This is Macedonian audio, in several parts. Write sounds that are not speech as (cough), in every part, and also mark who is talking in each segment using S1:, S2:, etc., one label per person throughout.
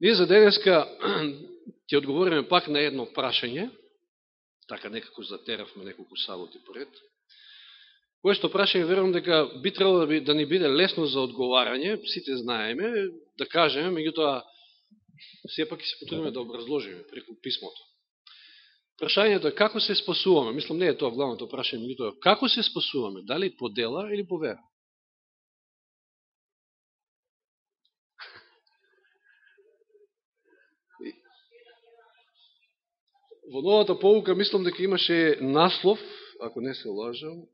S1: Ние за денеска (clears throat) ќе одговориме пак на едно прашање, така некако затеравме неколку саботи поред, кое што прашање верувам дека би требало да, би, да ни биде лесно за одговарање, сите знаеме, да кажеме, меѓутоа, сепак ќе се потрудиме да образложиме преку писмото. Прашањето е како се спасуваме, мислам не е тоа главното прашање, меѓутоа, како се спасуваме, дали по дела или по вера? Во новата полука мислам дека имаше наслов, ако не се лажам,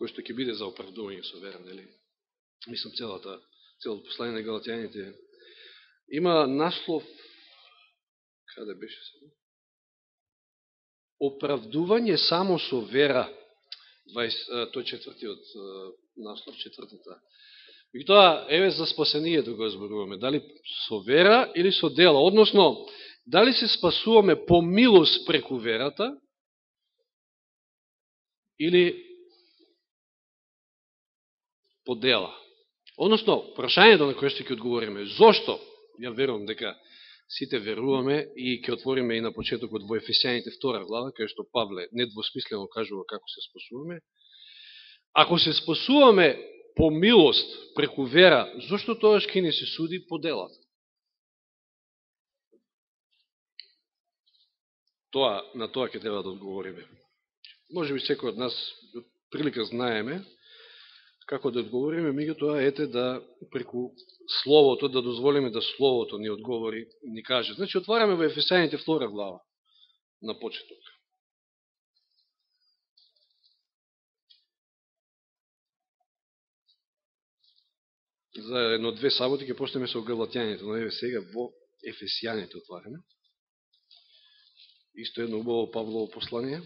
S1: кој што ќе биде за оправдување со вера, нели? Мислам целата, целото послание на галатјаните. Има наслов, каде беше се? Оправдување само со вера. 20, тој четвртиот наслов, четвртата. Меѓутоа тоа, еве за спасението го зборуваме. Дали со вера или со дела. Односно, Дали се спасуваме по милост преку верата или по дела? Односно, прашањето на кое што ќе одговориме, зошто? Ја верувам дека сите веруваме и ќе отвориме и на почетокот во Ефесијаните втора глава, кај што Павле недвосмислено кажува како се спасуваме. Ако се спасуваме по милост преку вера, зошто тоа ќе не се суди по делата? Тоа, на тоа ќе треба да одговориме. Може би секој од нас прилика знаеме како да одговориме, меѓу тоа ете да преку Словото, да дозволиме да Словото ни одговори, ни каже. Значи, отвараме во Ефесајните втора глава на почеток. За едно-две саботи ќе почнеме со Галатјаните, но еве сега во Ефесијаните отвараме. Исто едно убаво Павлово послание.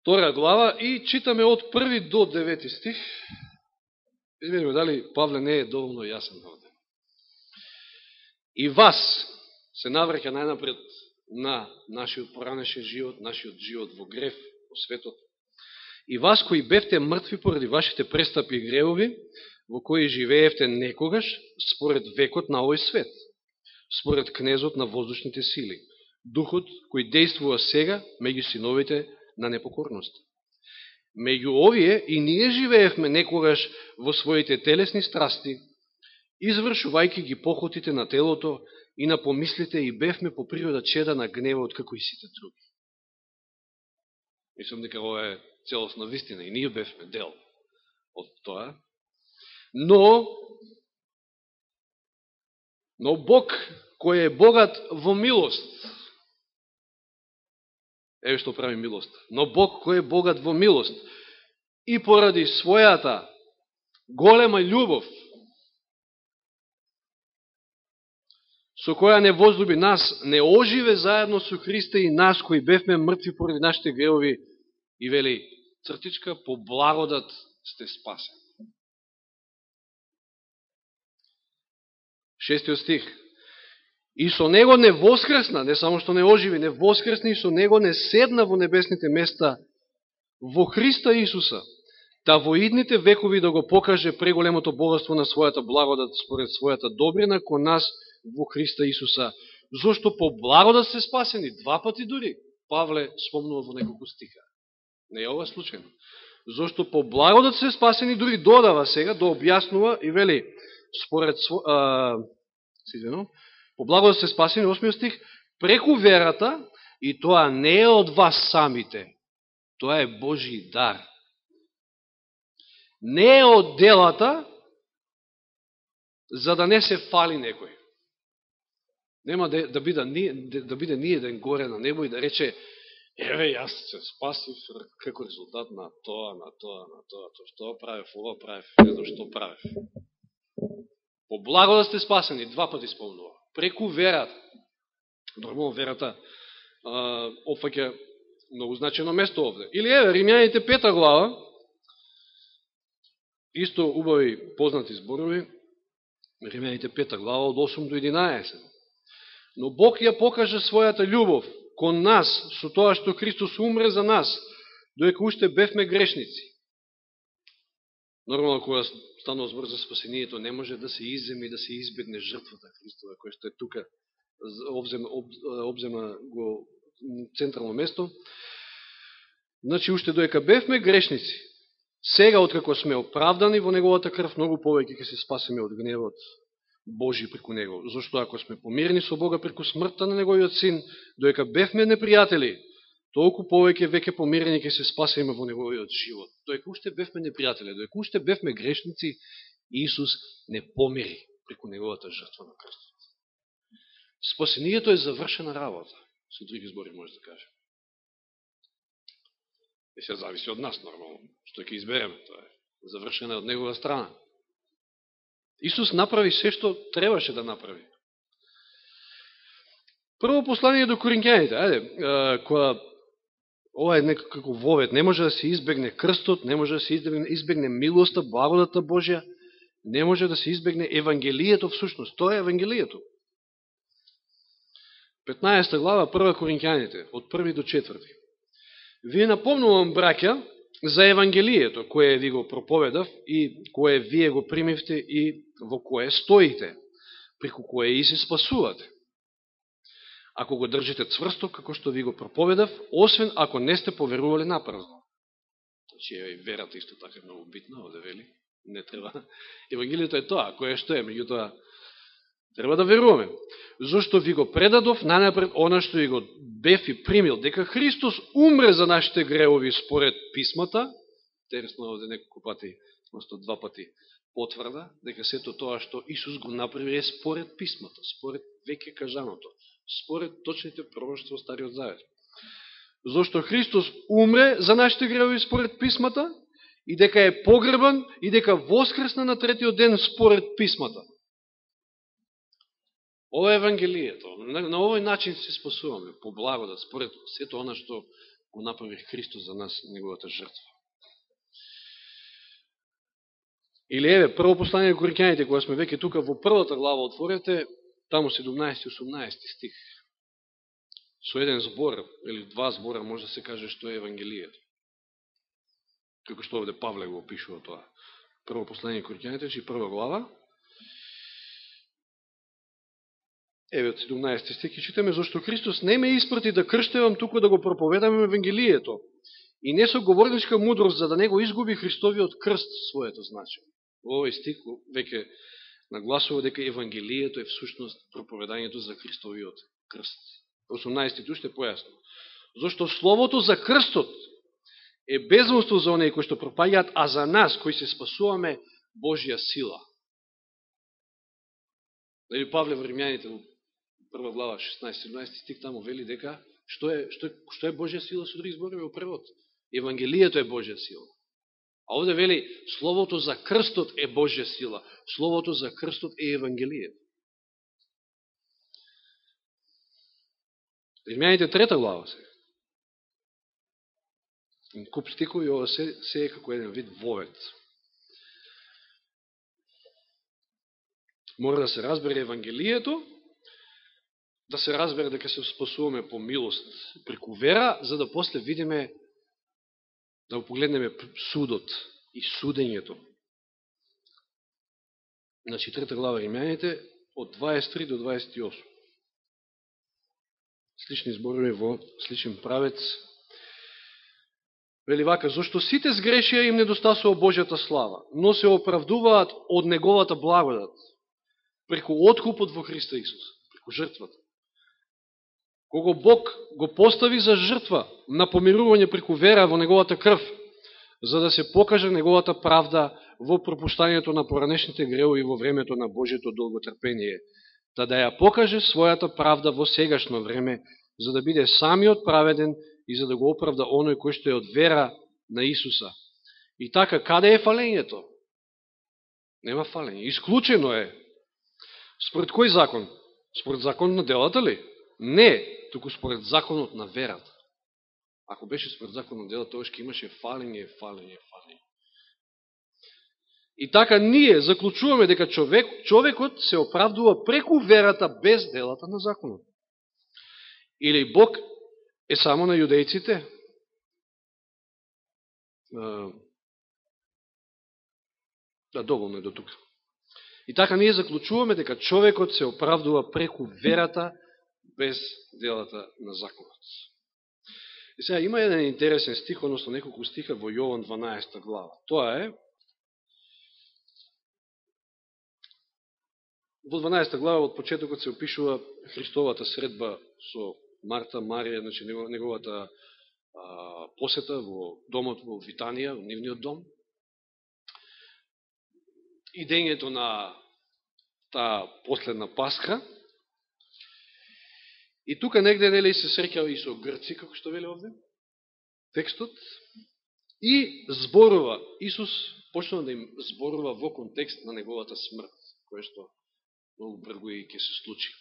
S1: Втора глава и читаме од први до девети стих. Видиме дали Павле не е доволно јасен овде. И вас се навреќа најнапред на нашиот поранешен живот, нашиот живот во греф, во светот. И вас кои бевте мртви поради вашите престапи и гревови, во кои живеевте некогаш според векот на овој свет според кнезот на воздушните сили, духот кој действува сега меѓу синовите на непокорност. Меѓу овие и ние живеевме некогаш во своите телесни страсти, извршувајќи ги похотите на телото и на помислите и бевме по природа чеда на гневот како и сите други. Мислам дека ова е целосна вистина и ние бевме дел од тоа. Но Но Бог, кој е богат во милост, еве што прави милост, но Бог кој е богат во милост, и поради својата голема љубов, со која не возлюби нас, не оживе заедно со Христа и нас, кои бевме мртви поради нашите греови, и вели, цртичка, по благодат сте спасени. Шестиот стих. И со него не воскресна, не само што не оживи, не воскресна и со него не седна во небесните места во Христа Исуса, да во идните векови да го покаже преголемото богатство на својата благодат според својата добрина кон нас во Христа Исуса. Зошто по благодат се спасени, два пати дури, Павле спомнува во неколку стиха. Не е ова случайно. Зошто по благодат се спасени, дури додава сега, да објаснува и вели, според а, се по благодат се спасени, 8 стих, преку верата, и тоа не е од вас самите, тоа е Божи дар. Не е од делата, за да не се фали некој. Нема да, да, биде, да биде ни горе на небо и да рече, еве, јас се спасив како резултат на тоа, на тоа, на тоа, тоа, што правев, ова правев, не знам што правев. По благо да сте спасени, два пати спомнува. Преку верата. Нормално верата опфаќа многу значено место овде. Или еве, Римјаните пета глава, исто убави познати зборови, Римјаните пета глава од 8 до 11. Но Бог ја покаже својата љубов кон нас со тоа што Христос умре за нас, доека уште бевме грешници. Нормално, кога станува збор за спасението, не може да се изземи, да се избегне жртвата Христова, која што е тука, обзема, об, обзема го централно место. Значи, уште доека бевме грешници, сега, откако сме оправдани во Неговата крв, многу повеќе ќе се спасиме од гневот Божи преку Него. Зошто ако сме помирени со Бога преку смртта на Неговиот Син, доека бевме непријатели, толку повеќе веќе помирени ќе се спасиме во Неговиот живот. Доека уште бевме непријатели, доека уште бевме грешници, Исус не помири преку Неговата жртва на крстот. Спасението е завршена работа, со други збори може да кажем. И се зависи од нас, нормално, што ќе избереме. Тоа е завршена од негова страна. Исус направи се што требаше да направи. Прво послание до коринќаните, ајде, која ова е некако вовет, не може да се избегне крстот, не може да се избегне, избегне милоста, благодата Божја, не може да се избегне Евангелието всушност. Тоа е Евангелието. 15 глава, прва Коринќаните, од 1 до четврти. Ви напомнувам, браќа, за Евангелието, кое ви го проповедав и кое вие го примивте и во кое стоите, преку кое и се спасувате. Ако го држите цврсто, како што ви го проповедав, освен ако не сте поверували напразно. Значи, и верата исто така е многу битна, оде вели, не треба. (laughs) Евангелието е тоа, кое што е, меѓутоа, Треба да веруваме. Зошто ви го предадов најнапред она што ви го бев и примил, дека Христос умре за нашите греови според писмата, интересно овде неколку пати, просто два пати потврда, дека сето тоа што Исус го направи е според писмата, според веќе кажаното, според точните пророќства Стариот Завет. Зошто Христос умре за нашите греови според писмата, и дека е погребан, и дека воскресна на третиот ден според писмата. Ова е Евангелието. На, на овој начин се спасуваме, по благодат, според сето она што го направи Христос за нас, неговата жртва. Или еве, прво послание Корикјаните, кога сме веќе тука во првата глава отворете, таму 17-18 стих. Со еден збор, или два збора, може да се каже што е Евангелието. Како што овде Павле го опишува тоа. Прво послание Корикјаните, чи значи, прва глава, Еве од 17 стих читаме зашто Христос не ме испрати да крштевам туку да го проповедам Евангелието и не со говорничка мудрост за да не го изгуби Христовиот крст своето значење. Во овој стих веќе нагласува дека Евангелието е всушност проповедањето за Христовиот крст. 18 уште појасно. Зошто словото за крстот е безумство за оние кои што пропаѓаат, а за нас кои се спасуваме Божја сила. Дали Павле во Римјаните прва глава 16-17 стик таму вели дека што е, што е, што е Божја сила со други зборови во превод. Евангелието е Божја сила. А овде вели словото за крстот е Божја сила. Словото за крстот е Евангелие. Римјаните трета глава се. Куп стикови ова се, се е како еден вид вовет. Мора да се разбере Евангелието, да се разбере дека се спасуваме по милост преку вера, за да после видиме, да го погледнеме судот и судењето. Значи, трета глава Римјаните, од 23 до 28. Слични зборови во сличен правец. Вели вака, зашто сите сгрешија им недостасува Божјата слава, но се оправдуваат од Неговата благодат, преку откупот во Христа Исус, преку жртвата кого Бог го постави за жртва на помирување преку вера во Неговата крв, за да се покаже Неговата правда во пропуштањето на поранешните греови во времето на Божието долготрпение, та да ја покаже својата правда во сегашно време, за да биде самиот праведен и за да го оправда оној кој што е од вера на Исуса. И така, каде е фалењето? Нема фалење. Исклучено е. Според кој закон? Според закон на делата ли? Не туку според законот на верата. Ако беше според законот на делата, тоа ќе имаше фалење, фалење, фалење. И така ние заклучуваме дека човек, човекот се оправдува преку верата без делата на законот. Или Бог е само на јудејците? Да, доволно е до тука. И така ние заклучуваме дека човекот се оправдува преку верата без делата на законот. И сега има еден интересен стих, односно неколку стиха во Јован 12 глава. Тоа е Во 12 глава од почетокот се опишува Христовата средба со Марта, Марија, значи неговата а, посета во домот во Витанија, во нивниот дом. Идењето на таа последна пасха. И тука негде нели се среќава и со грци, како што вели овде, текстот, и зборува, Исус почнува да им зборува во контекст на неговата смрт, кое што многу брго и ќе се случи.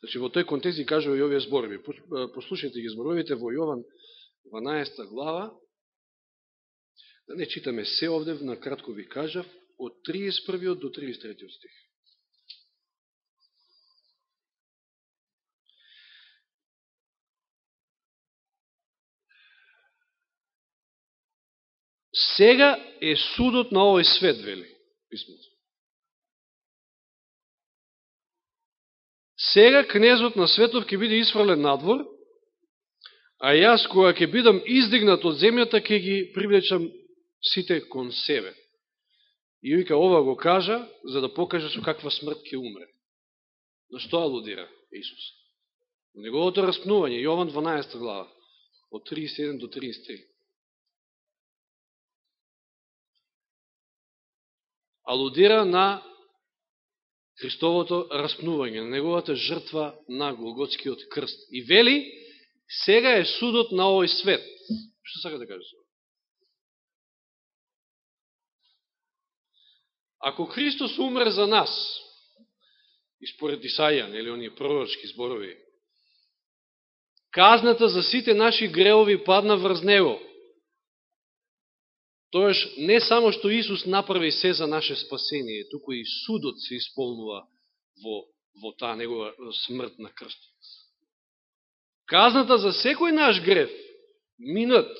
S1: Значи, во тој контекст ги кажува и овие зборови. Послушайте ги зборовите во Јован 12 глава. Да не читаме се овде, на кратко ви кажав, од 31 до 33 стих. Сега е судот на овој свет, вели писмото. Сега кнезот на светов ќе биде изфрлен надвор, а јас кога ќе бидам издигнат од земјата, ќе ги привлечам сите кон себе. И вика ова го кажа, за да покаже со каква смрт ќе умре. На што алудира Исус? На неговото распнување, Јован 12 глава, од 37 до 33. Алудира на Христовото распнување, на неговата жртва на Голготскиот крст. И вели, сега е судот на овој свет. Што сака да каже? Ако Христос умре за нас, и според Исаја, нели оние пророчки зборови, казната за сите наши греови падна врз Него. Тоеш, не само што Исус направи се за наше спасение, туку и судот се исполнува во, во таа негова смрт на крстот. Казната за секој наш греф, минат,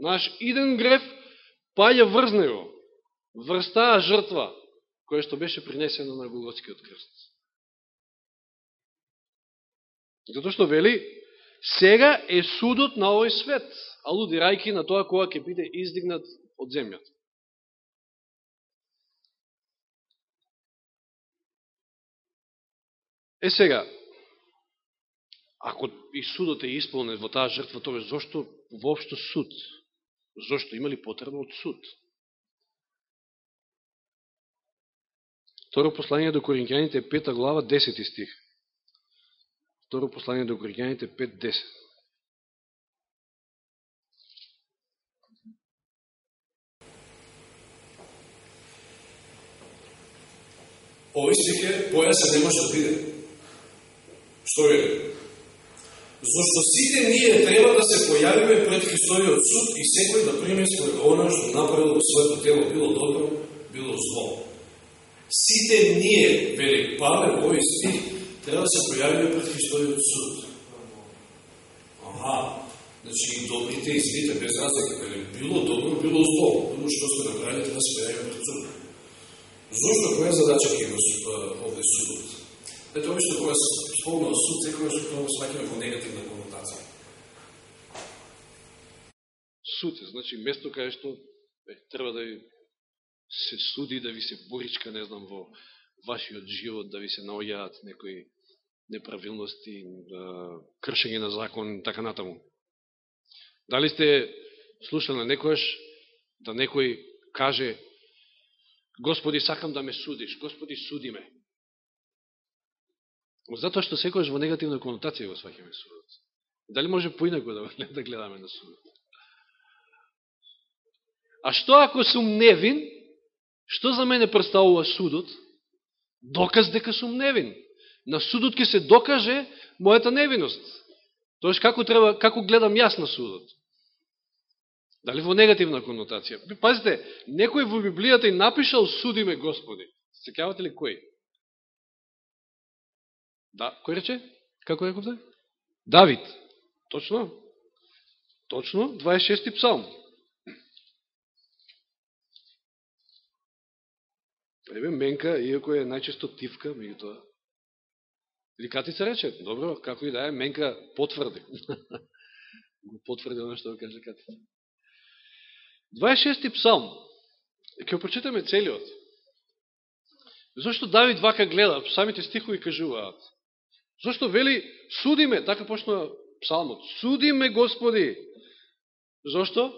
S1: наш иден греф, паја врз него, врз таа жртва, која што беше принесена на Голготскиот крст. Зато што вели, сега е судот на овој свет, алудирајки на тоа која ќе биде издигнат од земјата. Е сега, ако и судот е исполнен во таа жртва, тоа зошто воопшто суд? Зошто има ли потреба од суд? Второ послание до Коринќаните 5 глава 10 стих. Второ послание до Коринќаните 5 10.
S2: Овој стих е појасен не може да биде. Што е? Зошто сите ние треба да се појавиме пред Христовиот суд и секој да приме според она што направил во своето тело, било добро, било зло. Сите ние, вели Павле во овој стих, треба да се појавиме пред Христовиот суд. Аха, значи и добрите и злите без разлика, било добро, било зло, било што сте направили, треба да се појавиме пред суд. Зошто која задача ќе има овде судот? Ето, што кога се спомнува суд, секојаш кога сваќаме во негативна конотација.
S1: Суд е, значи, место каде што е, треба да се суди, да ви се боричка, не знам, во вашиот живот, да ви се наоѓаат некои неправилности, кршење на закон, така натаму. Дали сте слушали некојаш да некој каже Господи, сакам да ме судиш. Господи, суди ме. Затоа што секојаш во негативна конотација го сваќаме судот. Дали може поинако да, (laughs) да гледаме на судот? А што ако сум невин? Што за мене представува судот? Доказ дека сум невин. На судот ќе се докаже мојата невиност. Тоеш, како, треба, како гледам јас на судот? Дали во негативна конотација? Пазите, некој во Библијата и напишал судиме Господи. Секјавате ли кој? Да, кој рече? Како е ковде? Да? Давид. Точно? Точно, 26 псалм. Ебе, менка, иако е најчесто тивка, тоа. Или катица рече, добро, како и да е, менка потврди. (laughs) Го потврди оно што го каже катица. 26 псалм. ќе прочитаме целиот. Зошто Давид вака гледа, самите стихови кажуваат. Зошто вели, судиме, така почна псалмот, судиме Господи. Зошто?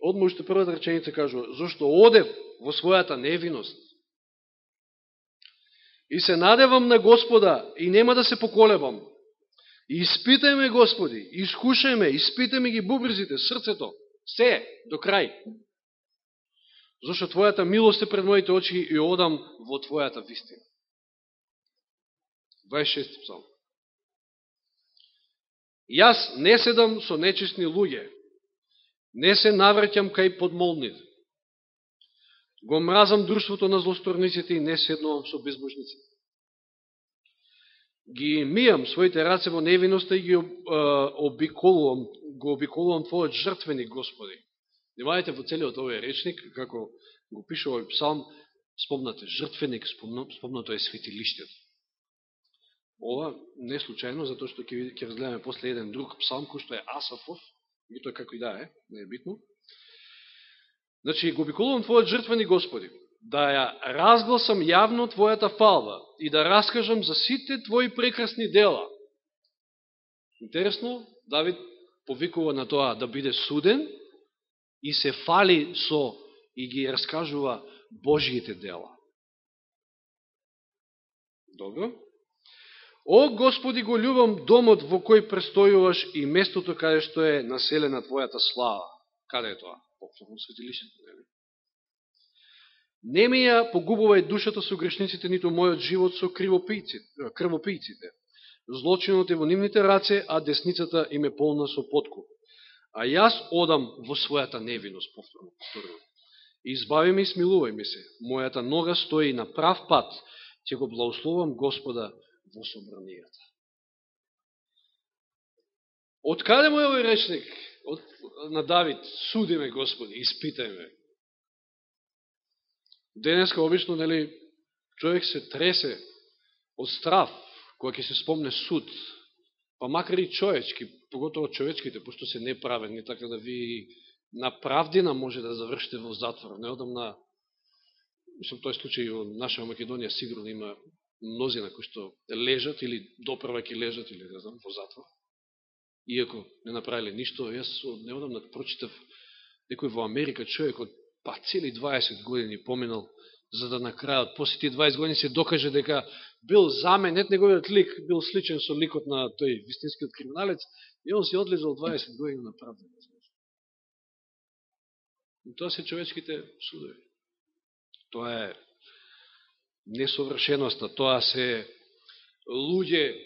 S1: Одма уште првата реченица кажува, зошто одев во својата невиност. И се надевам на Господа и нема да се поколебам. И испитајме Господи, искушајме, испитајме ги бубризите, срцето, се, до крај. Зошто Твојата милост е пред моите очи и одам во Твојата вистина. 26 псалм. Јас не седам со нечистни луѓе, не се навраќам кај подмолните. Го мразам друштвото на злосторниците и не седнувам со безбожниците. Ги мијам своите раце во невиноста и ги обиколувам, го обиколувам Твојот жртвеник, Господи. Внимавајте во целиот овој речник, како го пише овој псалм, спомнате жртвеник, спомнато е светилиштето. Ова не случајно, затоа што ќе, ќе разгледаме после еден друг псалм, кој што е Асафов, и тоа како и да е, не е битно. Значи, го обиколувам Твојот жртвени Господи, да ја разгласам јавно Твојата фалва и да раскажам за сите Твои прекрасни дела. Интересно, Давид повикува на тоа да биде суден и се фали со и ги раскажува Божиите дела. Добро? О, Господи, го љубам домот во кој престојуваш и местото каде што е населена Твојата слава. Каде е тоа? Повторно светилишето, нели? Не ми ја погубувај душата со грешниците, нито мојот живот со крвопијците. Злочинот е во нивните раце, а десницата им е полна со подкуп. А јас одам во својата невиност, повторно, повторно. Избави ме и смилувај ми се. Мојата нога стои на прав пат. Ќе го благословам Господа во собранијата. Од каде му е овој речник? Од, на Давид, судиме Господи, испитајме. Денеска обично, нели, човек се тресе од страв, кога ќе се спомне суд, па макар и човечки, поготово човечките, пошто се неправедни, така да ви на правдина може да завршите во затвор. Не одам на, мислам, тој случај во наша Македонија сигурно има мнозина кои што лежат или доправајќи лежат или не знам во затвор. Иако не направиле ништо, јас неодамна прочитав некој во Америка човек од па цели 20 години поминал за да на крајот, после тие 20 години се докаже дека бил заменет, неговиот лик бил сличен со ликот на тој вистинскиот криминалец, и он се одлезал 20 години на правда. И тоа се човечките судови. Тоа е несовршеноста, тоа се луѓе,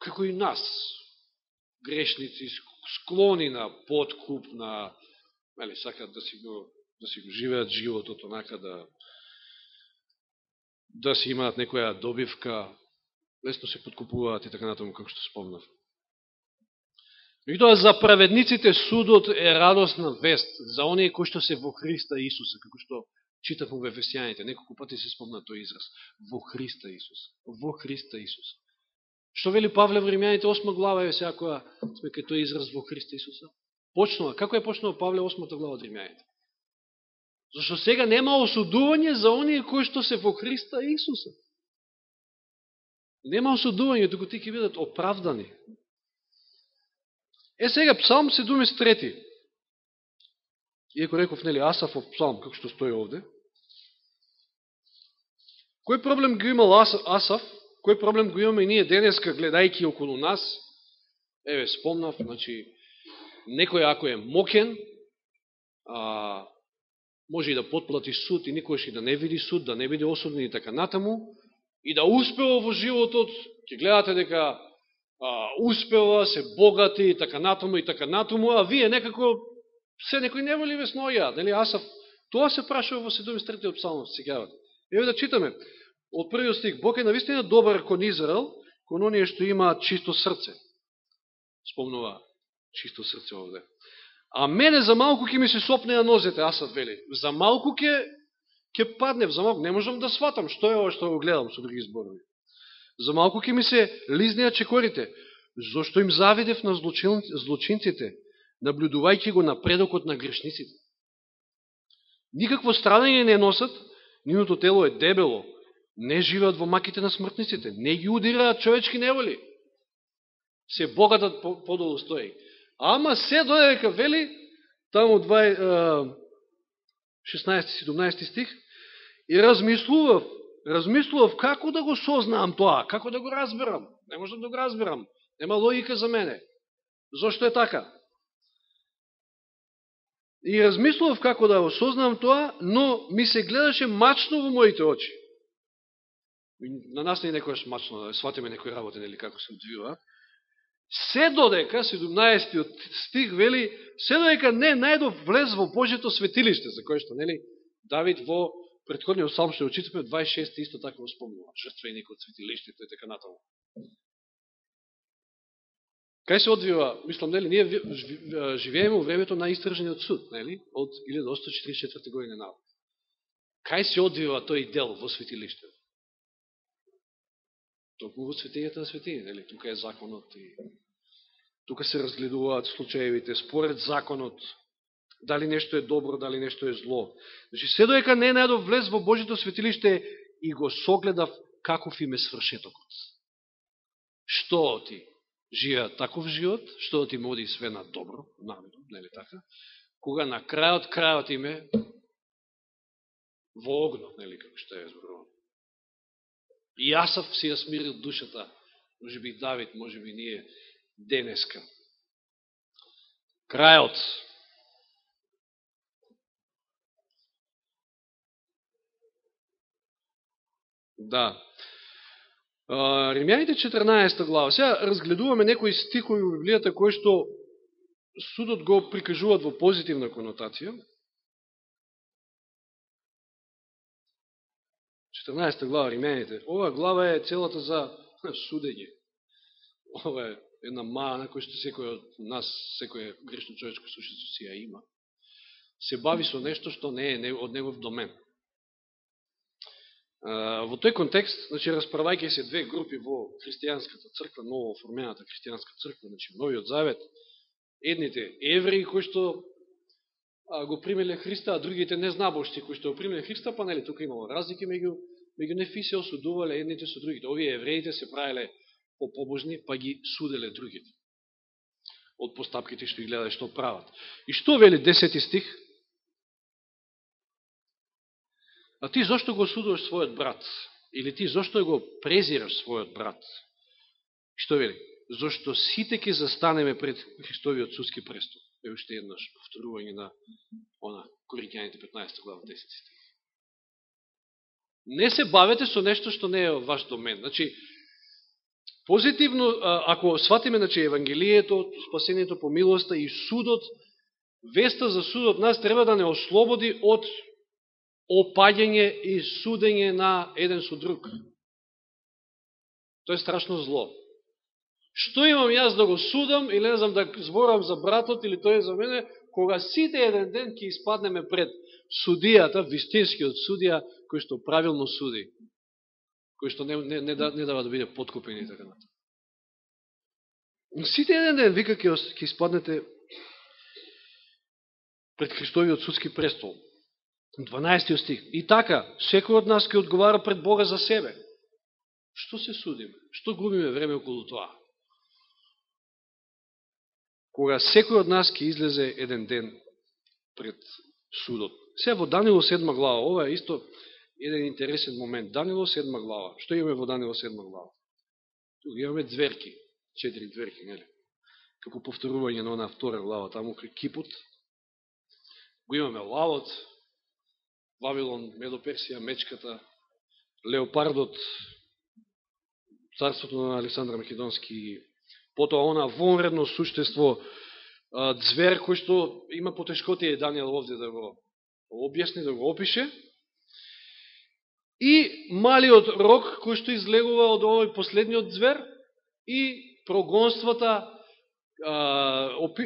S1: како и нас, грешници, склони на подкуп, на, мели, сакат да си го, да си го живеат животот, онака да, да си имаат некоја добивка, лесно се подкупуваат и така натаму, како што спомнав. Меѓутоа, за праведниците судот е радосна вест за оние кои што се во Христа Исуса, како што читавме во Ефесијаните, неколку пати се спомна тој израз. Во Христа Исус. Во Христа Исус. Што вели Павле во Римјаните 8 глава е сега која сме кај тој израз во Христа Исуса? Почнува. Како е почнува Павле 8 глава од Римјаните? Зашто сега нема осудување за оние кои што се во Христа Исуса. Нема осудување, туку ти ќе бидат оправдани. Е сега, Псалм 73. Иако реков, нели, Асафов псалм, како што стои овде, Кој проблем го имал Асав? Кој проблем го имаме и ние денеска, гледајки околу нас? Еве, спомнав, значи, некој ако е мокен, а, може и да подплати суд и никојаш и да не види суд, да не биде осуден и така натаму, и да успева во животот, ќе гледате дека а, успева, се богати и така натаму и така натаму, а вие некако се некои неволи ве сноја, нели Асав, тоа се прашува во 73 псалмот, сега. Еве да читаме. Од првиот стих, Бог е навистина добар кон Израел, кон оние што имаат чисто срце. Спомнува чисто срце овде. А мене за малку ќе ми се сопнеа нозете, Асад вели. За малку ќе ќе паднев за малку, не можам да сватам што е ова што го гледам со други зборови. За малку ќе ми се лизнеа чекорите, зошто им завидев на злочин, злочинците, наблюдувајќи го напредокот на грешниците. Никакво страдање не носат, нивното тело е дебело, не живеат во маките на смртниците, не ги удираат човечки неволи. Се богатат подолу стои. Ама се додека вели, таму 16-17 стих, и размислував, размислував како да го сознаам тоа, како да го разберам. Не можам да го разберам. Нема логика за мене. Зошто е така? И размислував како да го сознам тоа, но ми се гледаше мачно во моите очи. На нас не е некојаш мачно, да сватиме некој работа, нели, како се одвива. Се додека, 17 стих вели, се додека не најдов влез во Божето светилиште, за кое што, нели, Давид во предходниот салм што очитаме, 26 исто така го спомнува, жртвеник од светилиштето и така натаму. Кај се одвива, мислам, нели, ние живееме во времето на истражениот суд, нели, од 1844 година на Кај се одвива тој дел во светилиштето? Токму во светињата на светиња, нели, тука е законот и тука се разгледуваат случаевите според законот, дали нешто е добро, дали нешто е зло. Значи, се доека не најдов влез во Божито светилиште и го согледав каков им е свршетокот. Што ти? живеа таков живот, што да ти моди све на добро, намерно, нели така, кога на крајот крајот име во огнот, нели, како што е зборувано. И Јасав си ја смирил душата, може би Давид, може би ние денеска. Крајот. Да. Римјаните 14 глава. Сега разгледуваме некои стихови во Библијата кои што судот го прикажуваат во позитивна конотација. 14 глава Римјаните. Ова глава е целата за (laughs) судење. Ова е една на која што секој од нас, секој грешно човечко сушество си ја има. Се бави со нешто што не е од негов домен. Во тој контекст, значи, расправајќи се две групи во христијанската црква, ново оформената христијанска црква, значи, новиот завет, едните евреи кои што го примеле Христа, а другите незнабошци кои што го примеле Христа, па нели тука имало разлики меѓу меѓу нефи се осудувале едните со другите. Овие евреите се правеле по-побожни, па ги суделе другите од постапките што ги гледаде што прават. И што вели 10 стих? А ти зашто го судуваш својот брат? Или ти зашто го презираш својот брат? Што вели? Зошто сите ќе застанеме пред Христовиот судски престол. Е уште еднаш повторување на она Коринјаните 15 глава 10 стих. Не се бавете со нешто што не е ваш домен. Значи, позитивно, ако сватиме значи, Евангелието, спасението по милоста и судот, веста за судот нас треба да не ослободи од опаѓање и судење на еден со друг. Тоа е страшно зло. Што имам јас да го судам или не знам да зборам за братот или тој за мене, кога сите еден ден ќе испаднеме пред судијата, вистинскиот судија, кој што правилно суди, кои што не, не, не, да, не дава да биде подкупен и така натаму. Сите еден ден вика ќе, ќе испаднете пред Христовиот судски престол. 12 стих. И така, секој од нас ќе одговара пред Бога за себе. Што се судиме? Што губиме време околу тоа? Кога секој од нас ќе излезе еден ден пред судот. Се во Данило 7 глава, ова е исто еден интересен момент. Данило 7 глава. Што имаме во Данило 7 глава? Тук имаме дверки, четири дверки, нели? Како повторување на она втора глава, таму кај кипот. Го имаме лавот, Вавилон, Медоперсија, Мечката, Леопардот, царството на Александра Македонски, потоа она вонредно суштество, звер кој што има потешкотија Данијел овде да го објасни, да го опише, и малиот рок кој што излегува од овој последниот звер и прогонствата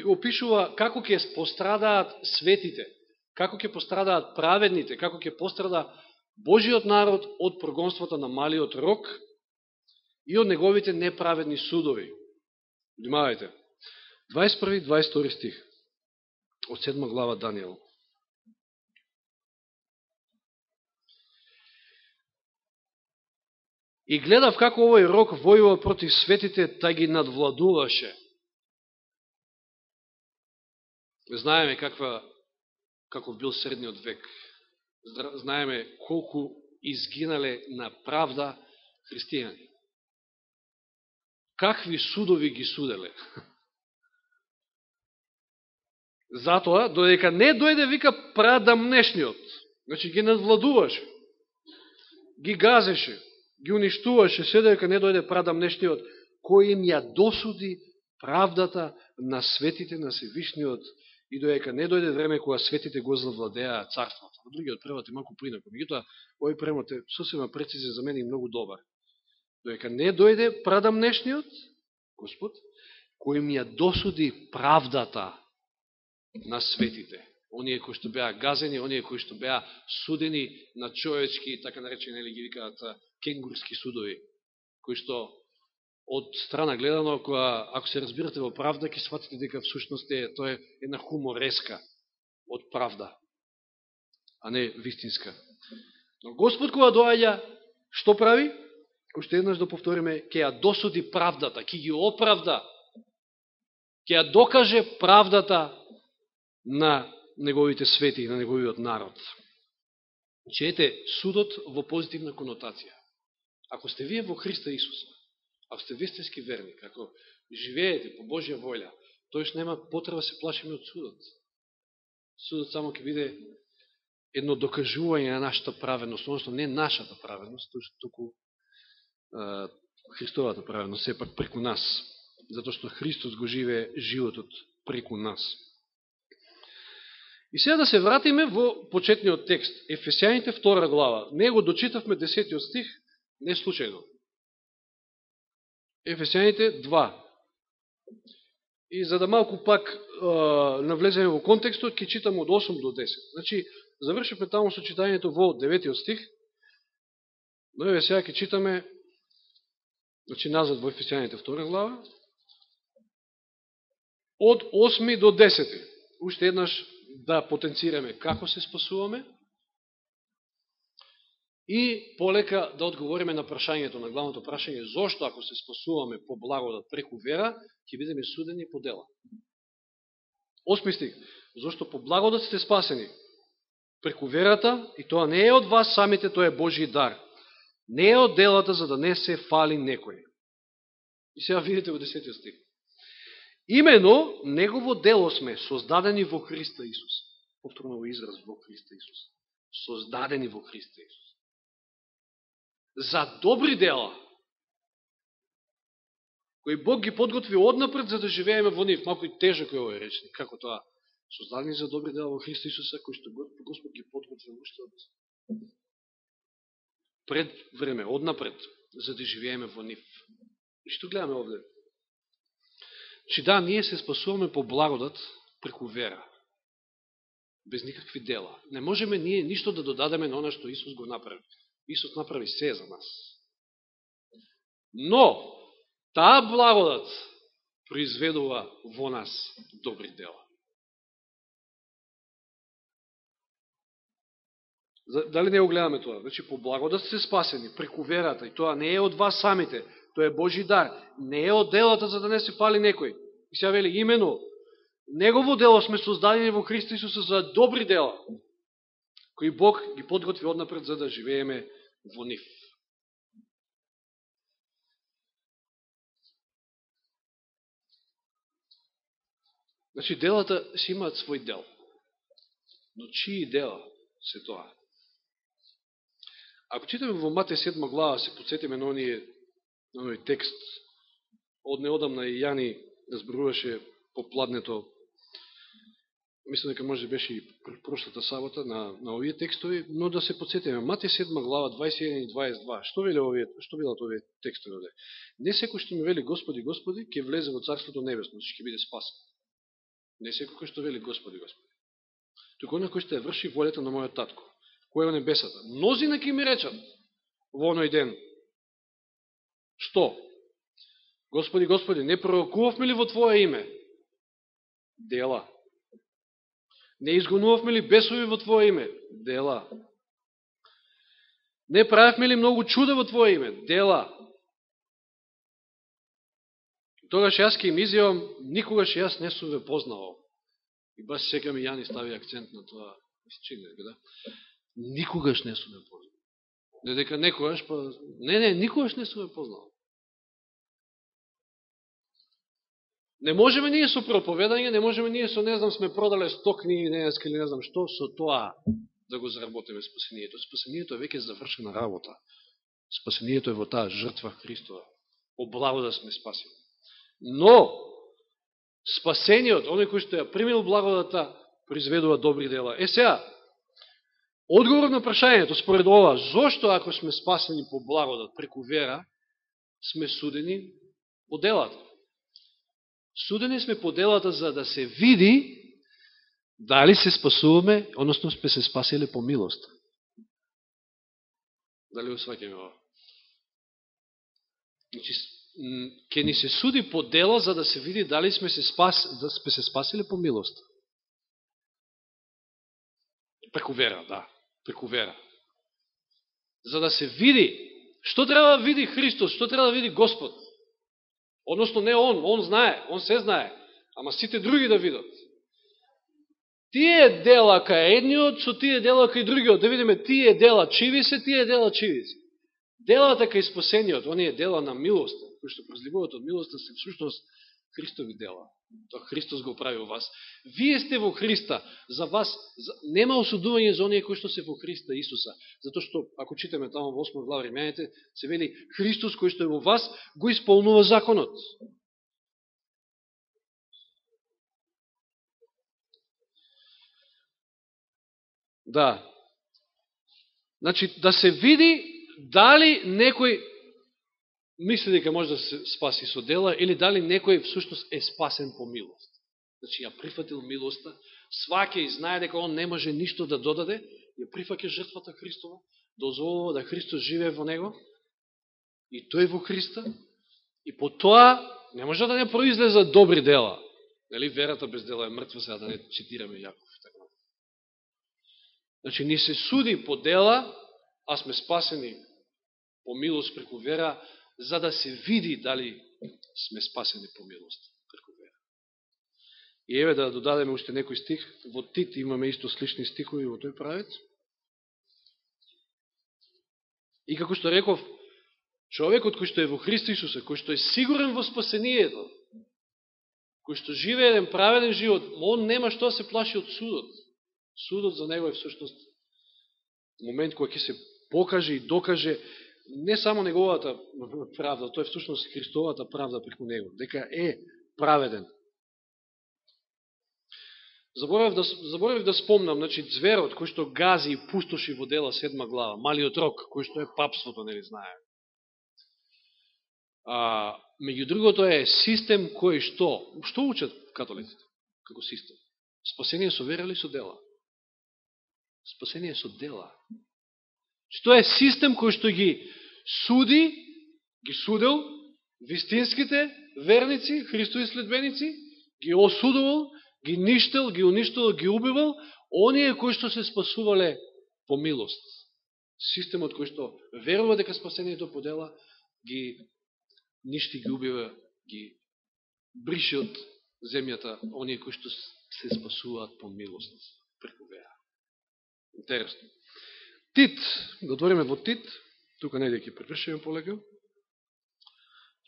S1: опишува како ќе пострадаат светите Како ќе пострадаат праведните, како ќе пострада Божиот народ од прогонството на малиот рок и од неговите неправедни судови. Внимавајте. 21-22 стих од 7 глава Данијел. И гледав како овој рок војува против светите, та ги надвладуваше. Знаеме каква, каков бил средниот век. Знаеме колку изгинале на правда христијани. Какви судови ги суделе. (laughs) Затоа, додека не дојде, вика, прадамнешниот. Значи, ги надвладуваше. Ги газеше ги уништуваше се дека не дојде прадамнешниот, кој им ја досуди правдата на светите на Севишниот и доека не дојде време кога светите го завладеа царството. Во другиот превод е малку принако. Меѓутоа, овој превод е сосема прецизен за мене и многу добар. Доека не дојде прадамнешниот, Господ, кој им ја досуди правдата на светите оние кои што беа газени, оние кои што беа судени на човечки, така наречени, или ги викаат кенгурски судови, кои што од страна гледано, која, ако се разбирате во правда, ќе сватите дека всушност е, тоа е една хумореска од правда, а не вистинска. Но Господ кога доаѓа, што прави? Уште еднаш да повториме, ќе ја досуди правдата, ќе ги оправда, ќе ја докаже правдата на неговите свети и на неговиот народ. Чете судот во позитивна конотација. Ако сте вие во Христа Исуса, ако сте вистински верник, ако живеете по Божја волја, тојш нема потреба да се плашиме од судот. Судот само ќе биде едно докажување на нашата праведност, односно не нашата праведност, туку е, Христовата праведност, сепак преку нас, затоа што Христос го живее животот преку нас. И сега да се вратиме во почетниот текст, Ефесијаните втора глава. Него дочитавме десетиот стих, не случајно. Ефесијаните 2. И за да малку пак е, навлеземе во контекстот, ќе читам од 8 до 10. Значи, завршивме таму со читањето во 9 стих, но еве сега ќе читаме значи назад во Ефесијаните 2 глава, од 8 до 10. Уште еднаш да потенцираме како се спасуваме и полека да одговориме на прашањето, на главното прашање, зошто ако се спасуваме по благодат преку вера, ќе бидеме судени по дела. Осми стих. Зошто по благодат сте спасени преку верата, и тоа не е од вас самите, тоа е Божи дар. Не е од делата, за да не се фали некој. И сега видите во 10 стих. Имено, негово дело сме, создадени во Христа Исус. Повторно во израз во Христа Исус. Создадени во Христа Исус. За добри дела, кои Бог ги подготви однапред за да живееме во нив. Малко и тежок е овој речник. Како тоа? Создадени за добри дела во Христа Исуса, кои што Господ ги подготви уште да од пред време, однапред, за да живееме во нив. И што гледаме овде? Че да, ние се спасуваме по благодат преку вера. Без никакви дела. Не можеме ние ништо да додадеме на оно што Исус го направи. Исус направи се за нас. Но, таа благодат произведува во нас добри дела. Дали не го гледаме тоа? Значи, по благодат сте спасени, преку верата, и тоа не е од вас самите, тоа е Божи дар. Не е од делата за да не се пали некој. И сега вели, имено, Негово дело сме создадени во Христа Исуса за добри дела, кои Бог ги подготви однапред за да живееме во нив. Значи, делата си имаат свој дел. Но чии дела се тоа? Ако читаме во Мате 7 глава, се подсетиме на оние на оние текст, од неодамна и Јани разборуваше по пладнето, мислам дека може беше и прошлата сабота на, на овие текстови, но да се подсетиме. Мате 7 глава 21 и 22. Што веле овие, што велат овие текстови овде? Не секој што ми вели Господи, Господи, ќе влезе во Царството Небесно, значи ќе биде спасен. Не секој што вели Господи, Господи. туку оној кој што ја врши волјата на мојот татко, кој е во небесата. Мнозина ќе ми речат во оној ден, што? Господи, Господи, не пророкувавме ли во Твое име? Дела. Не изгонувавме ли бесови во Твое име? Дела. Не правевме ли многу чуда во Твое име? Дела. Тогаш јас ке им изјавам, никогаш јас не сум ве познавал. И баш сега ми Јани стави акцент на тоа, чини, да? Никогаш не сум ве познал. Не дека некогаш, па... Не, не, никогаш не сум ве познал. Не можеме ние со проповедање, не можеме ние со, не знам, сме продале стокни не или не знам што, со тоа да го заработиме спасението. Спасението е веќе завршена работа. Спасението е во таа жртва Христова. облагода сме спасени. Но, спасениот, оној кој што ја примил благодата, произведува добри дела. Е сега, одговор на прашањето, според ова, зошто ако сме спасени по благодат, преку вера, сме судени по делата? Судени сме по делата за да се види дали се спасуваме, односно сме се спасили по милост. Дали усваќаме ова? Значи, ќе ни се суди по дела за да се види дали сме се, спас, да сме се спасили по милост. Преку вера, да. Преку вера. За да се види, што треба да види Христос, што треба да види Господ? Односно не он, он знае, он се знае, ама сите други да видат. Тие дела кај едниот, со тие дела кај другиот, да видиме тие дела чиви се, тие дела чиви се. Делата кај спасениот, оние дела на милоста, кои што прозлибуват од милоста, се всушност Христови дела. Тоа Христос го прави во вас. Вие сте во Христа. За вас за, нема осудување за оние кои што се во Христа Исуса. Затоа што, ако читаме тамо во 8 глава Римјаните, се вели Христос кој што е во вас, го исполнува законот. Да. Значи, да се види дали некој мисли дека може да се спаси со дела, или дали некој всушност е спасен по милост. Значи, ја прифатил милоста, сваке и знае дека он не може ништо да додаде, ја прифаке жртвата Христова, дозволува да Христос живее во него, и тој во Христа, и по тоа не може да не произлезат добри дела. Нели, верата без дела е мртва, сега да не цитираме Јаков. Така. Значи, ни се суди по дела, а сме спасени по милост преку вера, за да се види дали сме спасени по милост преку вера. И еве да додадеме уште некој стих, во Тит имаме исто слични стихови во тој правец. И како што реков, човекот кој што е во Христа Исуса, кој што е сигурен во спасението, кој што живее еден праведен живот, он нема што да се плаши од судот. Судот за него е всушност момент кој ќе се покаже и докаже не само неговата правда, тој е всушност Христовата правда преку него, дека е праведен. Заборав да, заборав да спомнам, значи, зверот кој што гази и пустоши во дела седма глава, малиот рок, кој што е папството, нели знае. А, меѓу другото е систем кој што, што учат католиците како систем? Спасение со вера или со дела? Спасение со дела. Што е систем кој што ги суди, ги судел вистинските верници, Христови следбеници, ги осудувал, ги ништел, ги уништувал, ги убивал, оние кои што се спасувале по милост. Системот кој што верува дека спасението по дела, ги ништи, ги убива, ги брише од земјата оние кои што се спасуваат по милост преку вера. Интересно. Тит, го отвориме во Тит, тука не ќе препишеме полека.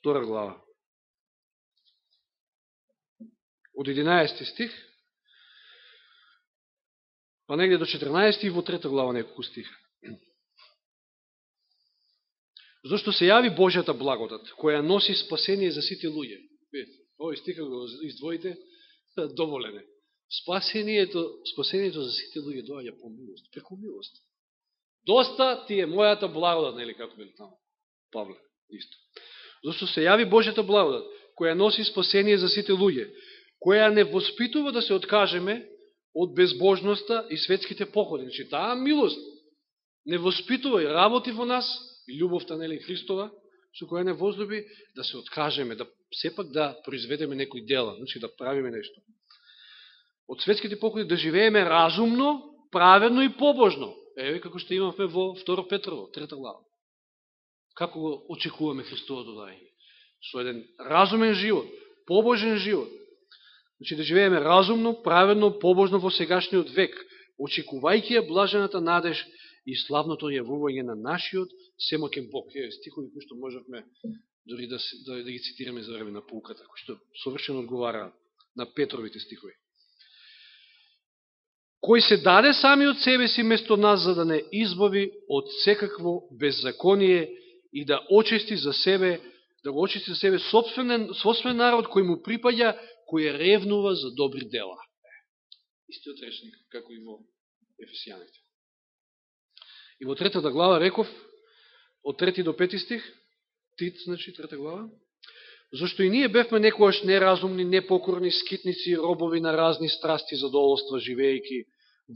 S1: Втора глава. Од 11 стих, па негде до 14 и во трета глава неколку стиха. Зошто се јави Божјата благодат, која носи спасение за сите луѓе. Овој стиха го издвоите, доволен е. Спасението, спасението за сите луѓе доаѓа по милост, преку милост. Доста ти е мојата благодат, нели како бил таму. Павле, исто. Зошто се јави Божјата благодат, која носи спасение за сите луѓе, која не воспитува да се откажеме од безбожноста и светските походи. Значи, таа милост не воспитува и работи во нас, и љубовта, нели, Христова, со која не возлюби, да се откажеме, да сепак да произведеме некои дела, значи да правиме нешто. Од светските походи да живееме разумно, праведно и побожно. Еве како што имавме во 2 Петрово, 3 глава. Како го очекуваме Христово дајање? Со еден разумен живот, побожен живот. Значи да живееме разумно, праведно, побожно во сегашниот век, очекувајќи ја блажената надеж и славното јавување на нашиот семокен Бог. Е, стихови кои што можевме дори да, да, да ги цитираме за време на пулката, кои што совршено одговара на Петровите стихови. Кој се даде сами од себе си место нас за да не избави од секакво беззаконие и да очисти за себе, да го очисти за себе собствен, собствен народ кој му припаѓа, кој ревнува за добри дела. Истиот речник, како и во Ефесијаните. И во третата глава реков, од трети до пети стих, Тит, значи, трета глава, Зашто и ние бевме некојаш неразумни, непокорни, скитници, робови на разни страсти, задоволства, живејки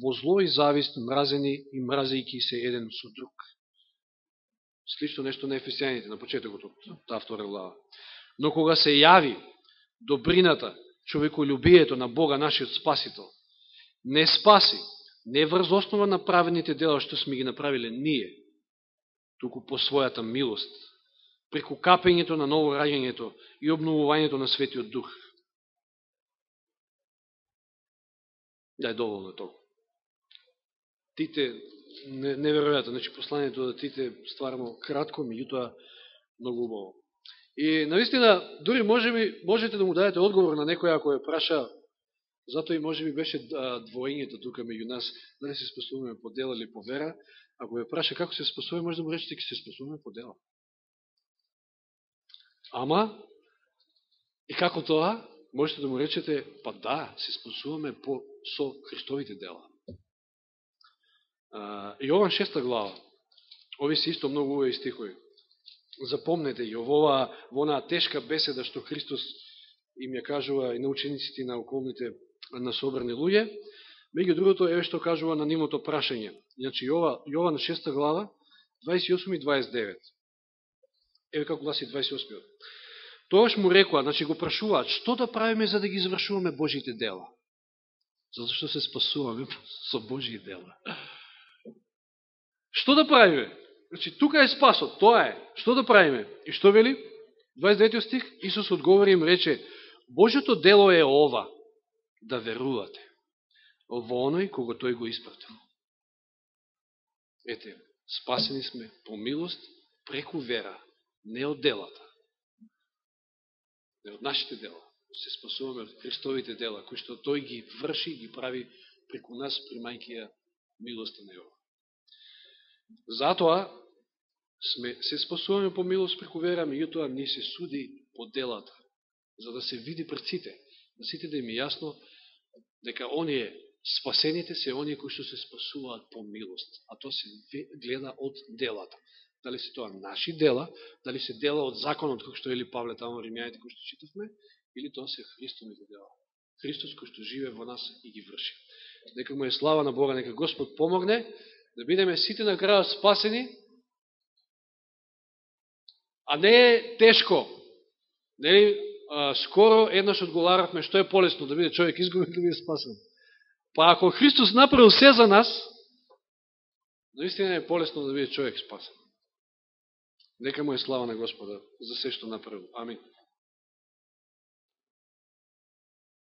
S1: во зло и завист, мразени и мразејки се еден со друг. Слично нешто на ефесијаните, на почетокот од таа втора глава. Но кога се јави добрината, човеколюбието на Бога, нашиот Спасител, не спаси, не врз основа на правените дела што сме ги направиле ние, туку по својата милост, преку капењето на ново раѓањето и обновувањето на Светиот Дух. Да е доволно е толку. Тите, неверојатно, значи посланието да Тите стварно кратко, меѓутоа многу убаво. И наистина, дури може би, можете да му дадете одговор на некоја ако ја праша, затоа и може би беше двоењето тука меѓу нас, дали се спасуваме по дела или по вера, ако ја праша како се спасуваме, може да му речете, ке се спасуваме по дела. Ама, и како тоа, можете да му речете, па да, се спасуваме по, со Христовите дела. Јован 6 глава, ови се исто многу увеи стихови. Запомнете ги, во онаа тешка беседа што Христос им ја кажува и на учениците на околните на собрани луѓе, меѓу другото еве што кажува на нимото прашање. Значи Јован 6 глава 28 и 29. Еве како гласи 28. Тоаш му рекоа, значи го прашуваат, што да правиме за да ги извршуваме Божите дела? Зато што се спасуваме (laughs) со Божие дела. Што да правиме? Значи, тука е спасот, тоа е. Што да правиме? И што вели? 29 стих, Исус одговори им рече, Божето дело е ова, да верувате во оној кого тој го испратил. Ете, спасени сме по милост преку вера, не од делата. Не од нашите дела. Се спасуваме од Христовите дела, кои што тој ги врши и ги прави преку нас, примајќи ја милоста на Јова. Затоа, сме, се спасуваме по милост преку вера, меѓутоа не се суди по делата, за да се види пред сите, да сите да им е јасно дека оние спасените се оние кои што се спасуваат по милост, а тоа се гледа од делата дали се тоа наши дела, дали се дела од законот, како што ели Павле тамо римјаните кој што читавме, или тоа се Христови дела. Христос кој што живе во нас и ги врши. Нека му е слава на Бога, нека Господ помогне да бидеме сите на крајот спасени, а не е тешко. Нели, скоро еднаш одговаравме што е полесно да биде човек изгубен (laughs) да биде спасен. Па ако Христос направил се за нас, наистина е полесно да биде човек спасен. Нека му е слава на Господа за се што направил. Амин.